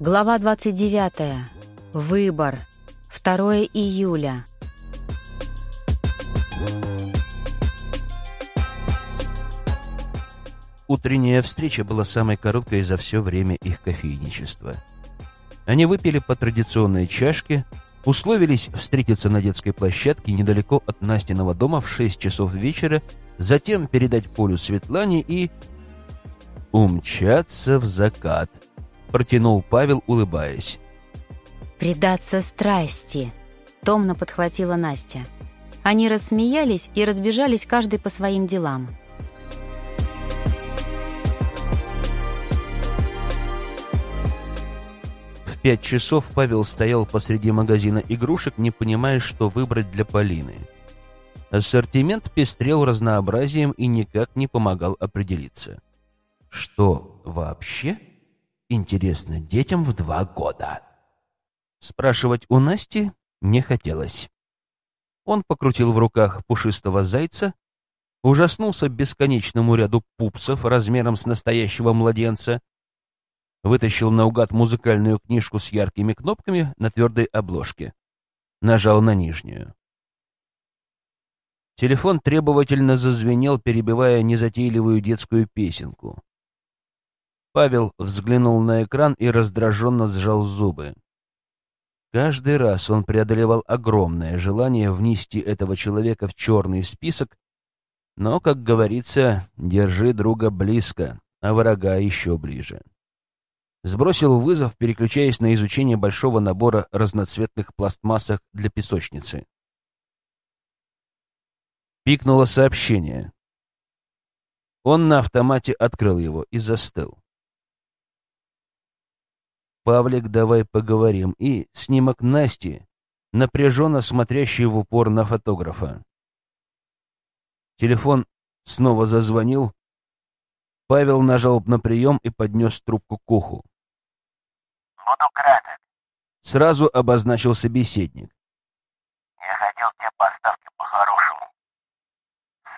Глава 29. Выбор. 2 июля. Утренняя встреча была самой короткой за все время их кофейничества. Они выпили по традиционной чашке, условились встретиться на детской площадке недалеко от Настиного дома в 6 часов вечера, затем передать Полю Светлане и... умчаться в закат — протянул Павел, улыбаясь. «Предаться страсти», — томно подхватила Настя. Они рассмеялись и разбежались каждый по своим делам. В пять часов Павел стоял посреди магазина игрушек, не понимая, что выбрать для Полины. Ассортимент пестрел разнообразием и никак не помогал определиться. Что вообще интересно детям в два года? Спрашивать у Насти не хотелось. Он покрутил в руках пушистого зайца, ужаснулся бесконечному ряду пупсов размером с настоящего младенца, вытащил наугад музыкальную книжку с яркими кнопками на твердой обложке, нажал на нижнюю. Телефон требовательно зазвенел, перебивая незатейливую детскую песенку. Павел взглянул на экран и раздраженно сжал зубы. Каждый раз он преодолевал огромное желание внести этого человека в черный список, но, как говорится, держи друга близко, а врага еще ближе. Сбросил вызов, переключаясь на изучение большого набора разноцветных пластмассок для песочницы. Пикнуло сообщение. Он на автомате открыл его и застыл. «Павлик, давай поговорим», и снимок Насти, напряженно смотрящий в упор на фотографа. Телефон снова зазвонил. Павел нажал на прием и поднес трубку к уху. «Буду краток. Сразу обозначил собеседник. Я хотел тебе поставки по-хорошему.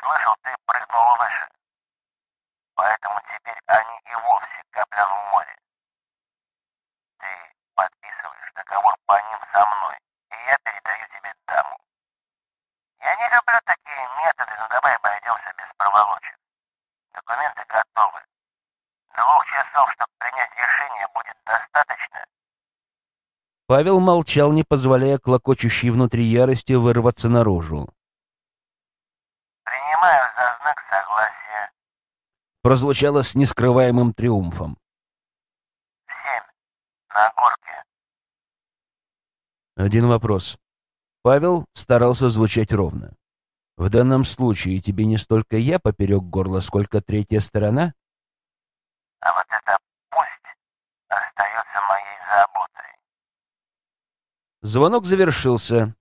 Слышал, ты прыгнул выше. Поэтому теперь они и вовсе капля в море. Ты подписываешь договор по ним со мной, и я передаю тебе даму. Я не люблю такие методы, но давай обойдемся без проволочек. Документы готовы. Двух часов, чтобы принять решение, будет достаточно. Павел молчал, не позволяя клокочущей внутри ярости вырваться наружу. Принимаю за знак согласия. Прозвучало с нескрываемым триумфом. Семь. На горке. Один вопрос. Павел старался звучать ровно. В данном случае тебе не столько я поперек горла, сколько третья сторона? А вот это Звонок завершился.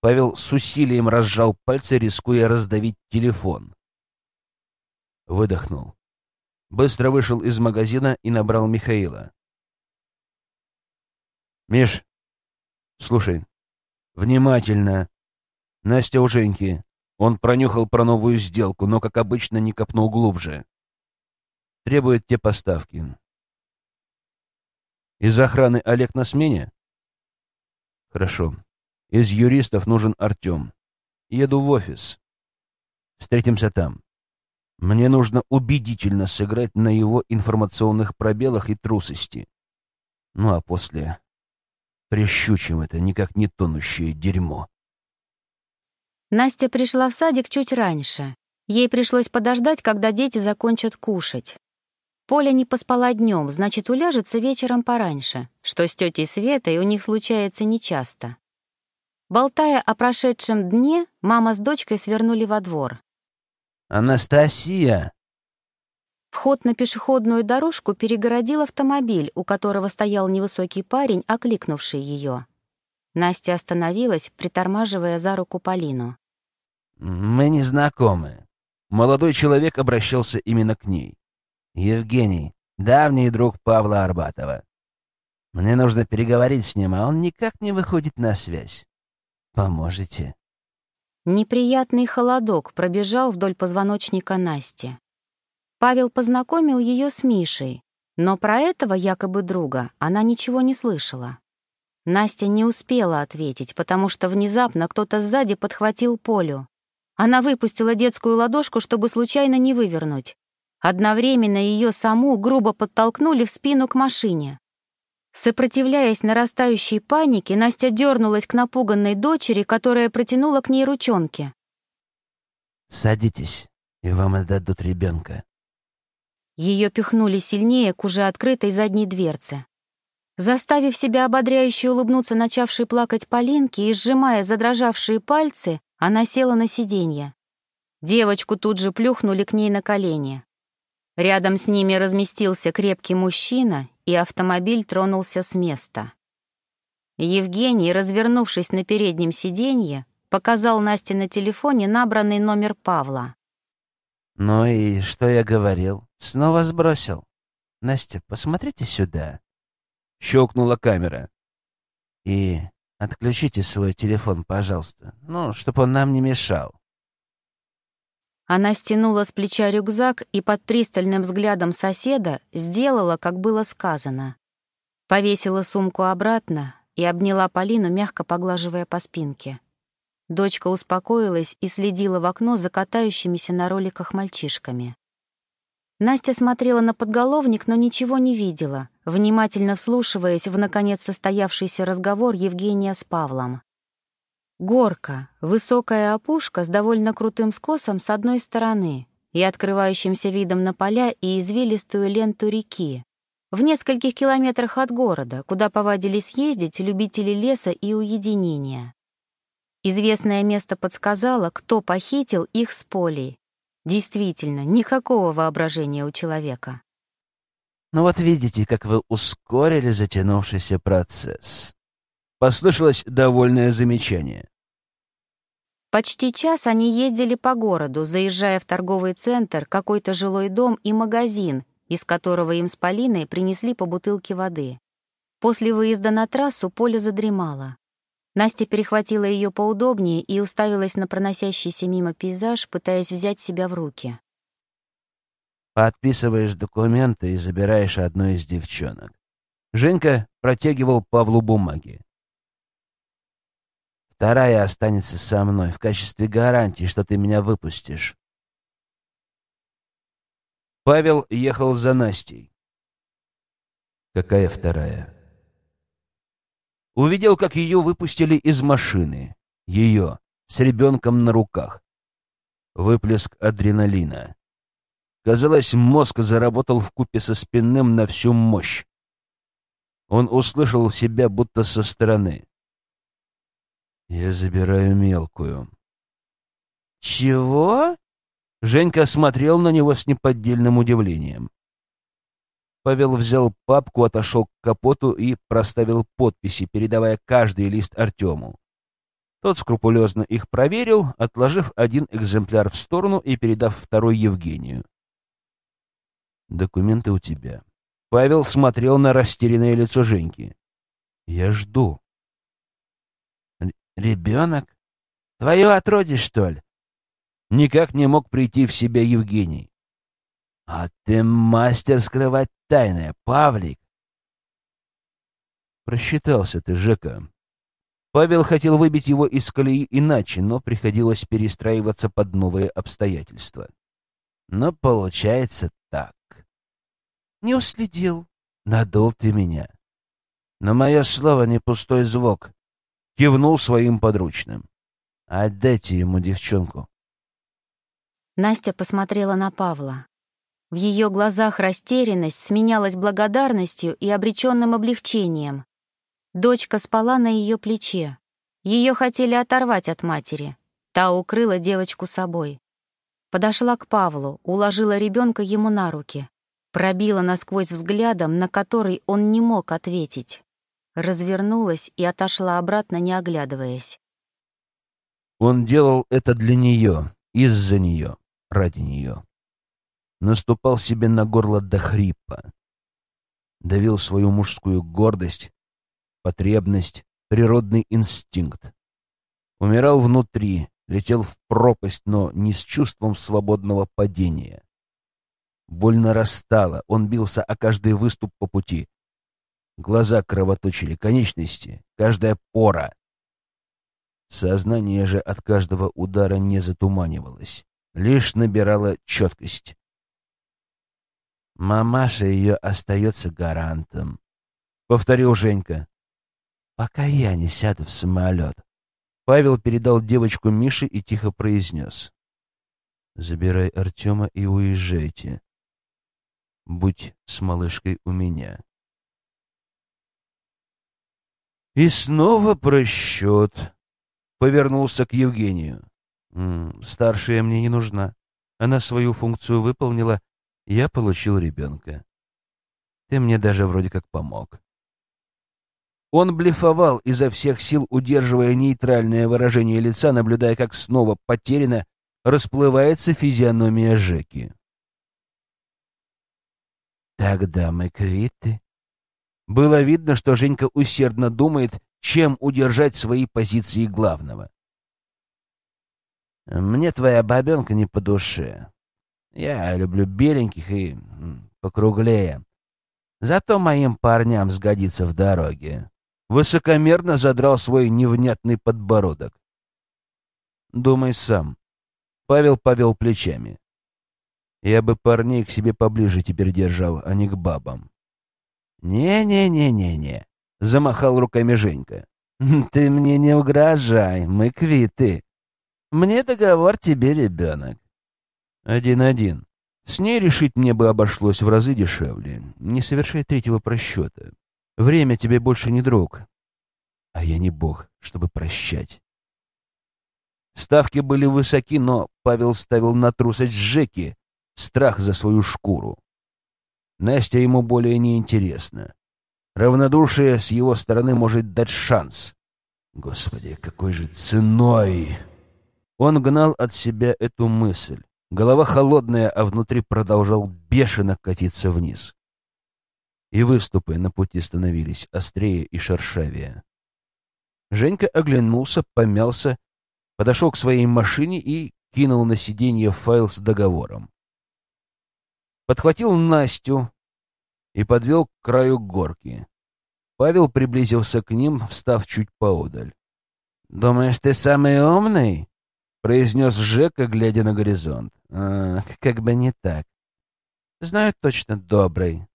Павел с усилием разжал пальцы, рискуя раздавить телефон. Выдохнул. Быстро вышел из магазина и набрал Михаила. «Миш, слушай, внимательно. Настя у Женьки. Он пронюхал про новую сделку, но, как обычно, не копнул глубже. Требует те поставки. Из охраны Олег на смене? Хорошо. Из юристов нужен Артем. Еду в офис. Встретимся там. Мне нужно убедительно сыграть на его информационных пробелах и трусости. Ну а после прищучим это никак не тонущее дерьмо. Настя пришла в садик чуть раньше. Ей пришлось подождать, когда дети закончат кушать. Поля не поспала днем, значит, уляжется вечером пораньше, что с тетей Светой у них случается нечасто. Болтая о прошедшем дне, мама с дочкой свернули во двор. «Анастасия!» Вход на пешеходную дорожку перегородил автомобиль, у которого стоял невысокий парень, окликнувший ее. Настя остановилась, притормаживая за руку Полину. «Мы не знакомы». Молодой человек обращался именно к ней. «Евгений, давний друг Павла Арбатова. Мне нужно переговорить с ним, а он никак не выходит на связь. Поможете?» Неприятный холодок пробежал вдоль позвоночника Насти. Павел познакомил ее с Мишей. Но про этого якобы друга она ничего не слышала. Настя не успела ответить, потому что внезапно кто-то сзади подхватил Полю. Она выпустила детскую ладошку, чтобы случайно не вывернуть. Одновременно ее саму грубо подтолкнули в спину к машине. Сопротивляясь нарастающей панике, Настя дернулась к напуганной дочери, которая протянула к ней ручонки. «Садитесь, и вам отдадут ребенка». Ее пихнули сильнее к уже открытой задней дверце. Заставив себя ободряюще улыбнуться начавшей плакать Полинке и сжимая задрожавшие пальцы, она села на сиденье. Девочку тут же плюхнули к ней на колени. Рядом с ними разместился крепкий мужчина, и автомобиль тронулся с места. Евгений, развернувшись на переднем сиденье, показал Насте на телефоне набранный номер Павла. «Ну и что я говорил? Снова сбросил. Настя, посмотрите сюда». Щелкнула камера. «И отключите свой телефон, пожалуйста. Ну, чтобы он нам не мешал». Она стянула с плеча рюкзак и под пристальным взглядом соседа сделала, как было сказано. Повесила сумку обратно и обняла Полину, мягко поглаживая по спинке. Дочка успокоилась и следила в окно за катающимися на роликах мальчишками. Настя смотрела на подголовник, но ничего не видела, внимательно вслушиваясь в, наконец, состоявшийся разговор Евгения с Павлом. Горка, высокая опушка с довольно крутым скосом с одной стороны и открывающимся видом на поля и извилистую ленту реки. В нескольких километрах от города, куда повадились ездить любители леса и уединения. Известное место подсказало, кто похитил их с полей. Действительно, никакого воображения у человека. «Ну вот видите, как вы ускорили затянувшийся процесс», Послышалось довольное замечание. Почти час они ездили по городу, заезжая в торговый центр, какой-то жилой дом и магазин, из которого им с Полиной принесли по бутылке воды. После выезда на трассу Поля задремала. Настя перехватила ее поудобнее и уставилась на проносящийся мимо пейзаж, пытаясь взять себя в руки. «Подписываешь документы и забираешь одну из девчонок». Женька протягивал Павлу бумаги. Вторая останется со мной в качестве гарантии, что ты меня выпустишь. Павел ехал за Настей. Какая вторая? Увидел, как ее выпустили из машины. Ее, с ребенком на руках. Выплеск адреналина. Казалось, мозг заработал в купе со спинным на всю мощь. Он услышал себя будто со стороны. Я забираю мелкую. Чего? Женька смотрел на него с неподдельным удивлением. Павел взял папку, отошел к капоту и проставил подписи, передавая каждый лист Артему. Тот скрупулезно их проверил, отложив один экземпляр в сторону и передав второй Евгению. «Документы у тебя». Павел смотрел на растерянное лицо Женьки. «Я жду». «Ребенок? Твое отродье, что ли?» Никак не мог прийти в себя Евгений. «А ты мастер скрывать тайное, Павлик!» Просчитался ты, Жека. Павел хотел выбить его из колеи иначе, но приходилось перестраиваться под новые обстоятельства. Но получается так. Не уследил. Надул ты меня. Но мое слово не пустой звук кивнул своим подручным. «Отдайте ему девчонку». Настя посмотрела на Павла. В ее глазах растерянность сменялась благодарностью и обреченным облегчением. Дочка спала на ее плече. Ее хотели оторвать от матери. Та укрыла девочку собой. Подошла к Павлу, уложила ребенка ему на руки. Пробила насквозь взглядом, на который он не мог ответить развернулась и отошла обратно, не оглядываясь. Он делал это для нее, из-за нее, ради нее. Наступал себе на горло до хрипа. Давил свою мужскую гордость, потребность, природный инстинкт. Умирал внутри, летел в пропасть, но не с чувством свободного падения. Боль нарастала, он бился о каждый выступ по пути. Глаза кровоточили, конечности, каждая пора. Сознание же от каждого удара не затуманивалось, лишь набирало четкость. «Мамаша ее остается гарантом», — повторил Женька. «Пока я не сяду в самолет». Павел передал девочку Мише и тихо произнес. «Забирай Артема и уезжайте. Будь с малышкой у меня». И снова просчет. Повернулся к Евгению. «М -м, «Старшая мне не нужна. Она свою функцию выполнила. Я получил ребенка. Ты мне даже вроде как помог». Он блефовал изо всех сил, удерживая нейтральное выражение лица, наблюдая, как снова потеряно расплывается физиономия Жеки. «Тогда мы квиты». Было видно, что Женька усердно думает, чем удержать свои позиции главного. «Мне твоя бабенка не по душе. Я люблю беленьких и покруглее. Зато моим парням сгодится в дороге». Высокомерно задрал свой невнятный подбородок. «Думай сам». Павел повел плечами. «Я бы парней к себе поближе теперь держал, а не к бабам». «Не-не-не-не-не», — замахал руками Женька. «Ты мне не угрожай, мы квиты. Мне договор, тебе ребенок». «Один-один. С ней решить мне бы обошлось в разы дешевле. Не совершай третьего просчета. Время тебе больше не друг. А я не бог, чтобы прощать». Ставки были высоки, но Павел ставил на трусость Жеки, страх за свою шкуру. Настя ему более не интересна. Равнодушие с его стороны может дать шанс. Господи, какой же ценой! Он гнал от себя эту мысль. Голова холодная, а внутри продолжал бешено катиться вниз. И выступы на пути становились острее и шершавее. Женька оглянулся, помялся, подошел к своей машине и кинул на сиденье файл с договором. Подхватил Настю, и подвел к краю горки. Павел приблизился к ним, встав чуть поодаль. «Думаешь, ты самый умный?» — произнес Жека, глядя на горизонт. «А, как бы не так. Знаю точно добрый.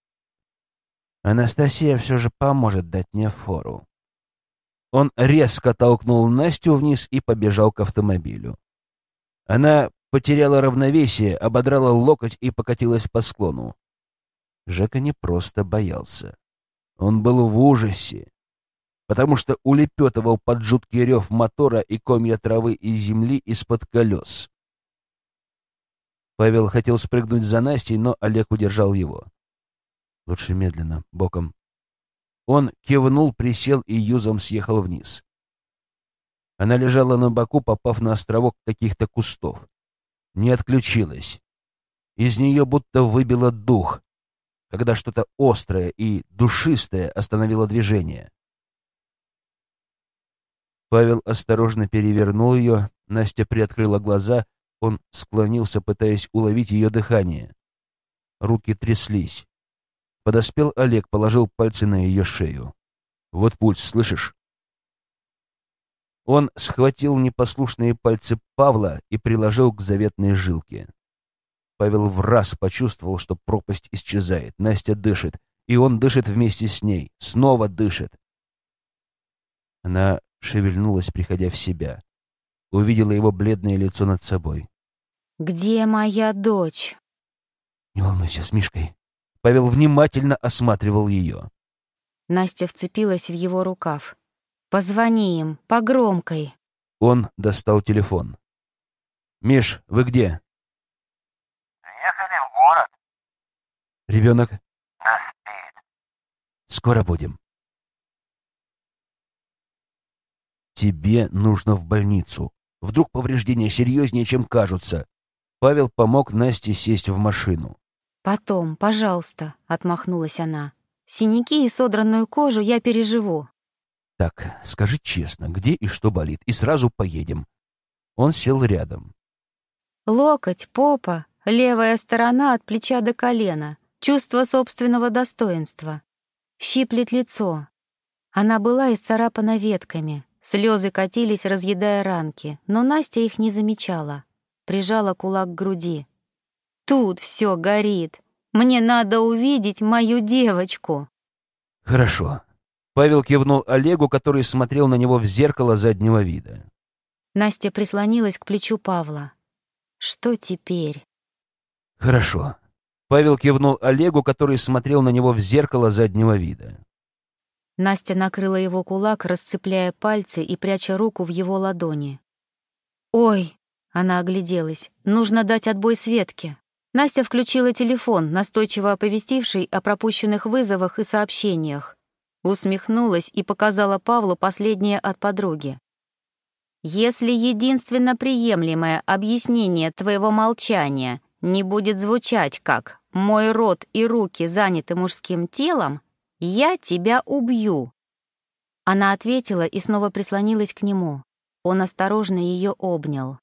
Анастасия все же поможет дать мне фору». Он резко толкнул Настю вниз и побежал к автомобилю. Она потеряла равновесие, ободрала локоть и покатилась по склону. Жека не просто боялся. Он был в ужасе, потому что улепетывал под жуткий рев мотора и комья травы и земли из-под колес. Павел хотел спрыгнуть за Настей, но Олег удержал его. Лучше медленно, боком. Он кивнул, присел и юзом съехал вниз. Она лежала на боку, попав на островок каких-то кустов. Не отключилась. Из нее будто выбило дух когда что-то острое и душистое остановило движение. Павел осторожно перевернул ее, Настя приоткрыла глаза, он склонился, пытаясь уловить ее дыхание. Руки тряслись. Подоспел Олег, положил пальцы на ее шею. «Вот пульс, слышишь?» Он схватил непослушные пальцы Павла и приложил к заветной жилке. Павел в раз почувствовал, что пропасть исчезает. Настя дышит, и он дышит вместе с ней. Снова дышит. Она шевельнулась, приходя в себя. Увидела его бледное лицо над собой. «Где моя дочь?» «Не волнуйся, с Мишкой». Павел внимательно осматривал ее. Настя вцепилась в его рукав. «Позвони им, по громкой». Он достал телефон. «Миш, вы где?» Ребенок? Да спит. Скоро будем. Тебе нужно в больницу. Вдруг повреждения серьезнее, чем кажутся. Павел помог Насте сесть в машину. «Потом, пожалуйста», — отмахнулась она. «Синяки и содранную кожу я переживу». «Так, скажи честно, где и что болит, и сразу поедем». Он сел рядом. «Локоть, попа, левая сторона от плеча до колена, чувство собственного достоинства. Щиплет лицо. Она была исцарапана ветками, слезы катились, разъедая ранки, но Настя их не замечала. Прижала кулак к груди. «Тут все горит. Мне надо увидеть мою девочку». «Хорошо». Павел кивнул Олегу, который смотрел на него в зеркало заднего вида. Настя прислонилась к плечу Павла. «Что теперь?» «Хорошо». Павел кивнул Олегу, который смотрел на него в зеркало заднего вида. Настя накрыла его кулак, расцепляя пальцы и пряча руку в его ладони. «Ой!» — она огляделась. «Нужно дать отбой Светке». Настя включила телефон, настойчиво оповестивший о пропущенных вызовах и сообщениях. Усмехнулась и показала Павлу последнее от подруги. «Если единственно приемлемое объяснение твоего молчания не будет звучать как «мой рот и руки заняты мужским телом», я тебя убью!» Она ответила и снова прислонилась к нему. Он осторожно ее обнял.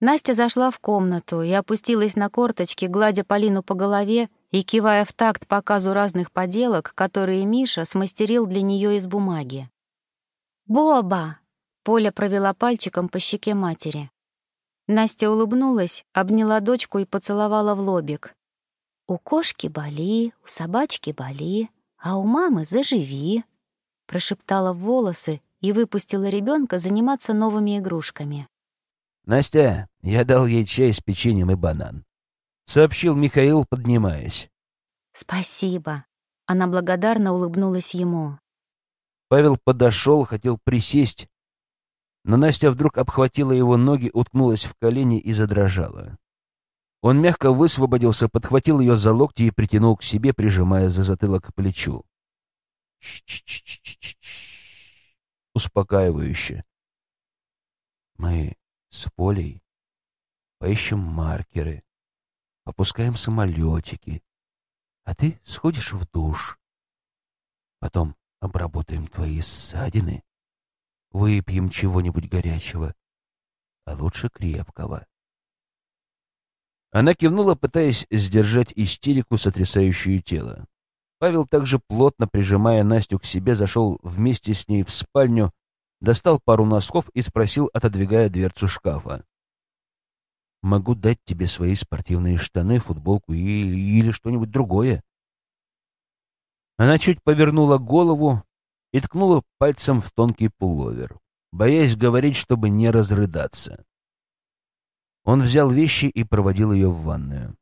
Настя зашла в комнату и опустилась на корточки, гладя Полину по голове и кивая в такт показу разных поделок, которые Миша смастерил для нее из бумаги. «Боба!» — Поля провела пальчиком по щеке матери. Настя улыбнулась, обняла дочку и поцеловала в лобик. У кошки боли, у собачки боли, а у мамы заживи, прошептала в волосы и выпустила ребенка заниматься новыми игрушками. Настя, я дал ей чай с печеньем и банан, сообщил Михаил, поднимаясь. Спасибо. Она благодарно улыбнулась ему. Павел подошел, хотел присесть, но Настя вдруг обхватила его ноги, уткнулась в колени и задрожала. Он мягко высвободился, подхватил ее за локти и притянул к себе, прижимая за затылок к плечу. Ч-ч-ч-ч-ч-ч. Успокаивающе. Мы с Полей поищем маркеры, попускаем самолетики, а ты сходишь в душ. Потом обработаем твои ссадины, выпьем чего-нибудь горячего, а лучше крепкого. Она кивнула, пытаясь сдержать истерику, сотрясающую тело. Павел также плотно прижимая Настю к себе, зашел вместе с ней в спальню, достал пару носков и спросил, отодвигая дверцу шкафа. «Могу дать тебе свои спортивные штаны, футболку и... или что-нибудь другое?» Она чуть повернула голову и ткнула пальцем в тонкий пуловер, боясь говорить, чтобы не разрыдаться. Он взял вещи и проводил ее в ванную.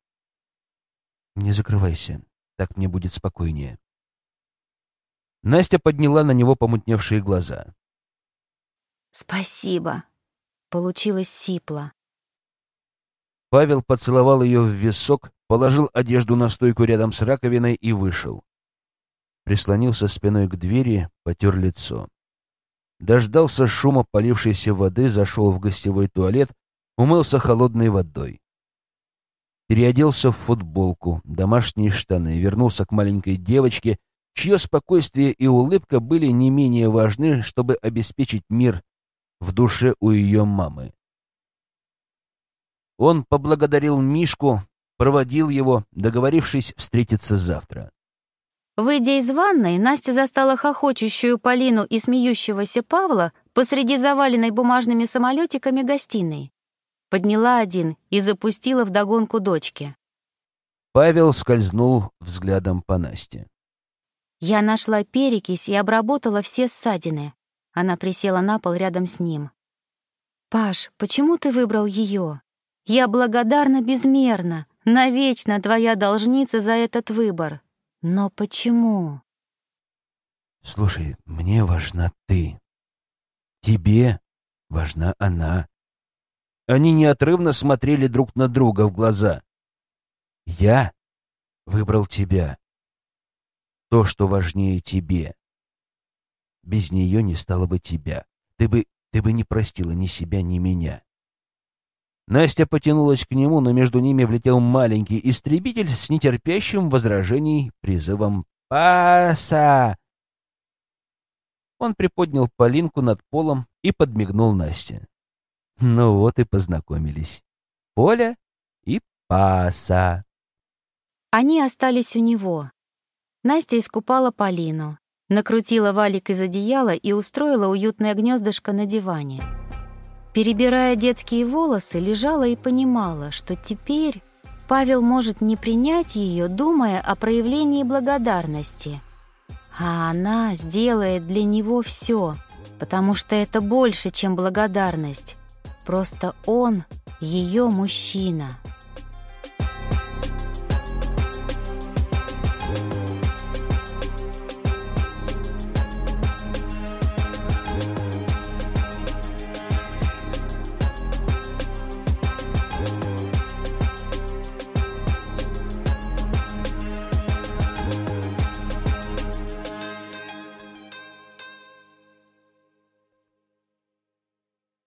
«Не закрывайся, так мне будет спокойнее». Настя подняла на него помутневшие глаза. «Спасибо», — получилось сипло. Павел поцеловал ее в висок, положил одежду на стойку рядом с раковиной и вышел. Прислонился спиной к двери, потер лицо. Дождался шума полившейся воды, зашел в гостевой туалет, умылся холодной водой. Переоделся в футболку, домашние штаны, вернулся к маленькой девочке, чье спокойствие и улыбка были не менее важны, чтобы обеспечить мир в душе у ее мамы. Он поблагодарил Мишку, проводил его, договорившись встретиться завтра. Выйдя из ванной, Настя застала хохочущую Полину и смеющегося Павла посреди заваленной бумажными самолетиками гостиной подняла один и запустила в догонку дочки. Павел скользнул взглядом по Насте. Я нашла перекись и обработала все ссадины. Она присела на пол рядом с ним. «Паш, почему ты выбрал ее? Я благодарна безмерно, навечно твоя должница за этот выбор. Но почему?» «Слушай, мне важна ты. Тебе важна она. Они неотрывно смотрели друг на друга в глаза. «Я выбрал тебя. То, что важнее тебе. Без нее не стало бы тебя. Ты бы, ты бы не простила ни себя, ни меня». Настя потянулась к нему, но между ними влетел маленький истребитель с нетерпящим возражений призывом «Паса!». Он приподнял Полинку над полом и подмигнул Насте. Ну вот и познакомились. Поля и Паса. Они остались у него. Настя искупала Полину, накрутила валик из одеяла и устроила уютное гнездышко на диване. Перебирая детские волосы, лежала и понимала, что теперь Павел может не принять ее, думая о проявлении благодарности. А она сделает для него все, потому что это больше, чем благодарность. Просто он ее мужчина.